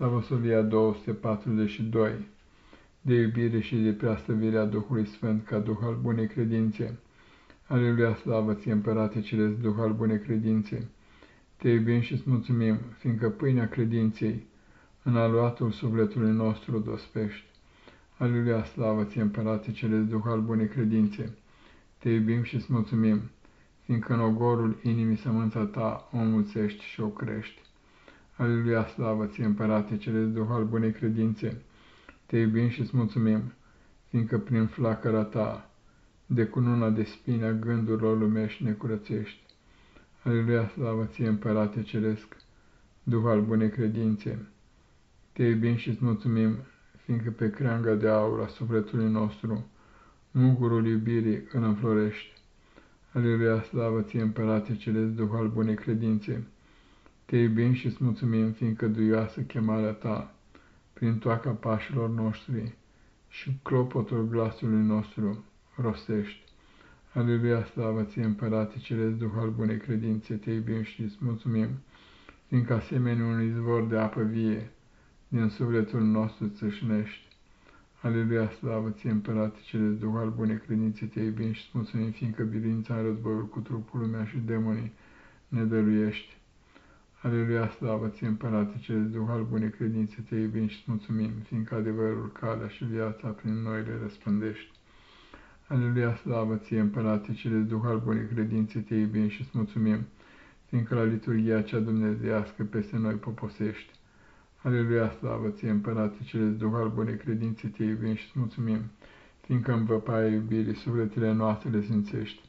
Slavosovia 242 De iubire și de preastăvirea Duhului Sfânt ca Duh al bunei credințe. Aleluia, slavă ție, Împărate Ceresc, Duh al bunei credințe. Te iubim și îți mulțumim, fiindcă pâinea credinței în aluatul sufletului nostru dospești. Aleluia, slavă ție, Împărate Ceresc, Duh al bunei credințe. Te iubim și îți mulțumim, fiindcă în ogorul inimii sămânța ta o mulțești și o crești. Aleluia, slavă ție, Împărate Ceresc, Duh al bunei credințe, te iubim și îți mulțumim, fiindcă prin flacăra ta, de cununa de spina gândurilor lumești ne curățești. Aleluia, slavă ție, Împărate Ceresc, Duh al bunei credințe, te iubim și îți mulțumim, fiindcă pe creanga de aur a sufletului nostru, mugurul iubirii îl înflorești. Aleluia, slavă ție, Împărate Ceresc, Duh al bunei credințe, te iubim și îți mulțumim, fiindcă duioasă chemarea ta, prin toaca pașilor noștri și clopotul glasului nostru rostești. Aleluia, slavă ție, Împărate Ceresc, Duh al bunei credințe, te iubim și îți mulțumim, fiindcă asemenea un izvor de apă vie din sufletul nostru țâșnești. Aleluia, slavă ție, Împărate Ceresc, Duh al bunei credințe, te iubim și îți mulțumim, fiindcă bilința în războiul cu trupul lumea și demonii ne dăruiești. Aleluia, slavă ție, Împărate Ceresc, Duh al bunei credințe, te iubim și mulțumim, fiindcă adevărul, calea și viața prin noi le răspândești. Aleluia, slavă ție, Împărate Ceresc, Duh al bunei credințe, te iubim și mulțumim, fiindcă la liturghia cea dumnezeiască peste noi poposești. Aleluia, slavă ție, Împărate Ceresc, Duh al bunei credințe, te iubim și mulțumim, fiindcă în văpaia iubirii sufletele noastre le simțești.